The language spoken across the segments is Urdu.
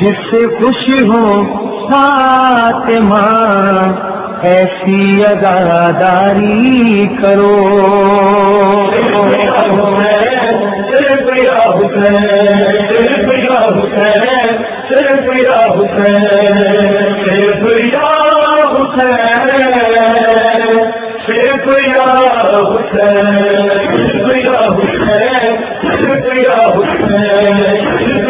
جس سے خوشی ہو فاطمہ ایسی اداداری کرو صرف حسین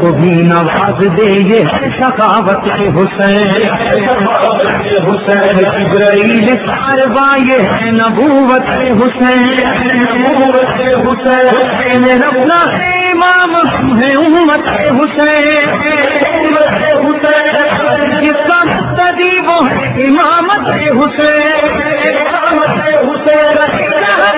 کو بھی نواز دے یہ ثقافت حسین۔ حسین ابراہیل ساروا ہے نبوت حسین۔ حسین ربنا امام ہے امت حسین۔ جس کا امامت حسین حسین۔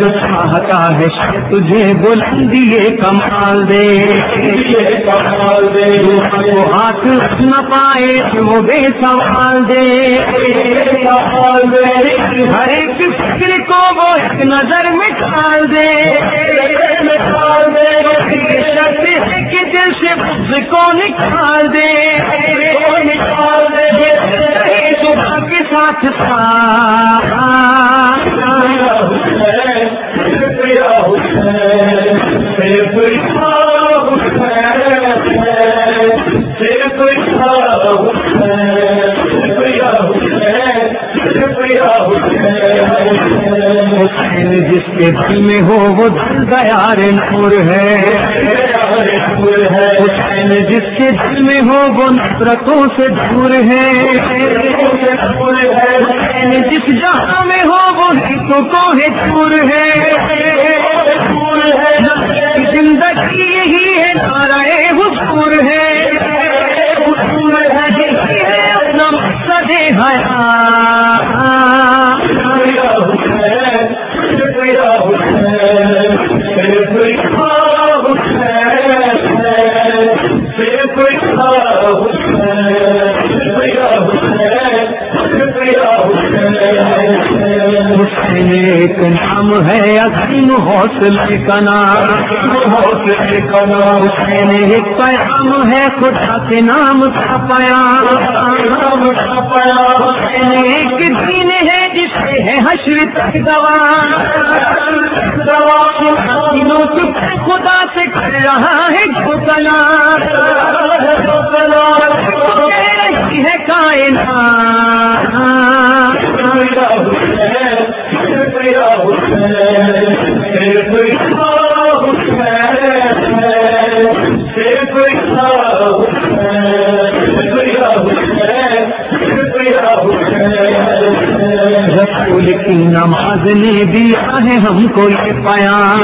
جو چاہتا ہے تجھے بلندی کمال دے۔ کمال دے وہ ہاتھ نہ پائے وہ بے سوال دے۔ کمال دے ہر ایک فکر کو وہ ایک نظر میں ڈال دے۔ شرط ہے کہ دل سے کو نکال دے۔ جس کے دل میں ہو وہ دل دیار نور ہے حسین جس کے دل میں ہو وہ نفرتوں سے دور ہے حسین جس جہاں میں ہو وہ ہتوں کو ہے دور ہے زندگی یہی ہے نارا حضور ہے۔ نام ہے عظیم حوصلے کا نام۔ حوصلے کا نام۔ حسین ایک پیغام ہے، خدا کے نام کا پیام نام کا پیام حسین ایک دین ہے جس سے ہے حشر تک دوا۔ دوا۔ خدا سے کر رہا ہے گھوٹلا رسول کی نماز نے دیا ہے ہم کو یہ پیام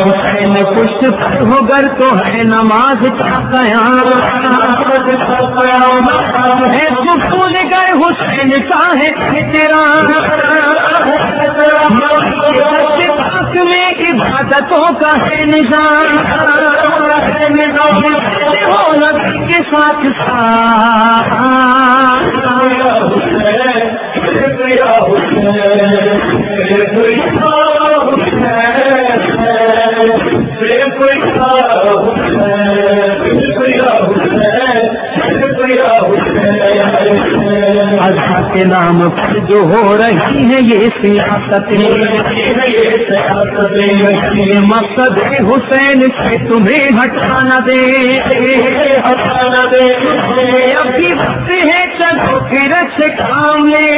حسین پشت پر ہو گر تو ہے نماز کا قیام ہے تو پھول گئے حسین کا ہے تیرا کا ہے نظام دولت کے ساتھ ساتھ اللہ کے نام پر جو ہو رہی ہے یہ سیاست یہ مقصد حسین سے تمہیں ہٹانا دے ہٹانا دے ابھی وقت ہے چلو پھر سے کام لے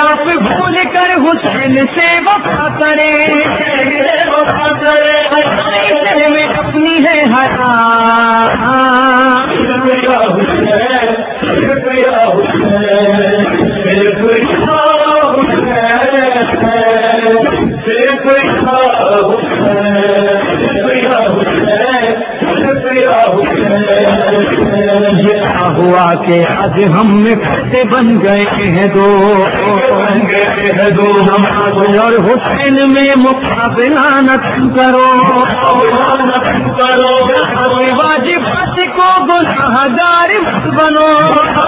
آپ بھول کر حسین سے وفا کرے وفا کرے اپنی ہے ہرا ہوا کہ آج ہم مٹھتے بن گئے ہیں دو۔ ہم اور حسین میں مقابلہ نہ کرو۔ کرو واجبات کو گناہ بنو۔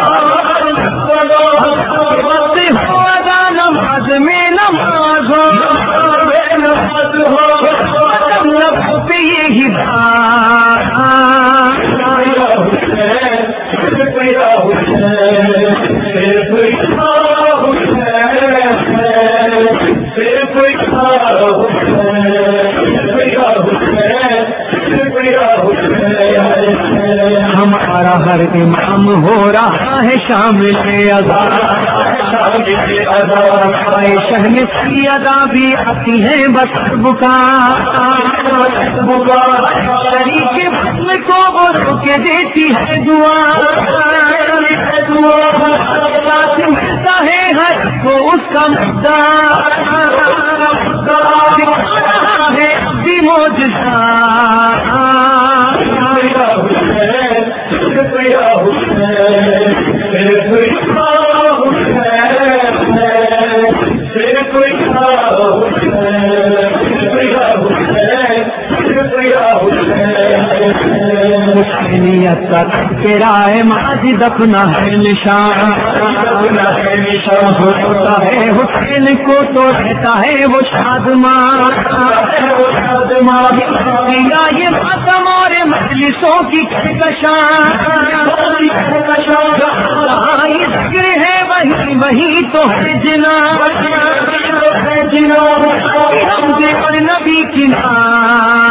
ہے شامل ادا۔ شہر کی ادا بھی آتی ہے بس بکا شریف بسم کو وہ روکے دیتی ہے دعا۔ ساتھ ملتا ہے ہر کو اس کا مدعا ہے بھی موجودہ حسینیت کا کرائے ماضی دفنا ہے۔ نشان اپنا ہے نشان ہوتا ہے حسین کو تو رہتا ہے وہ شادمان دیا یہ ماتم اور مجلسوں کی کشان ذکر ہے وہی وہی تو ہے جنا ہم نبی کی نام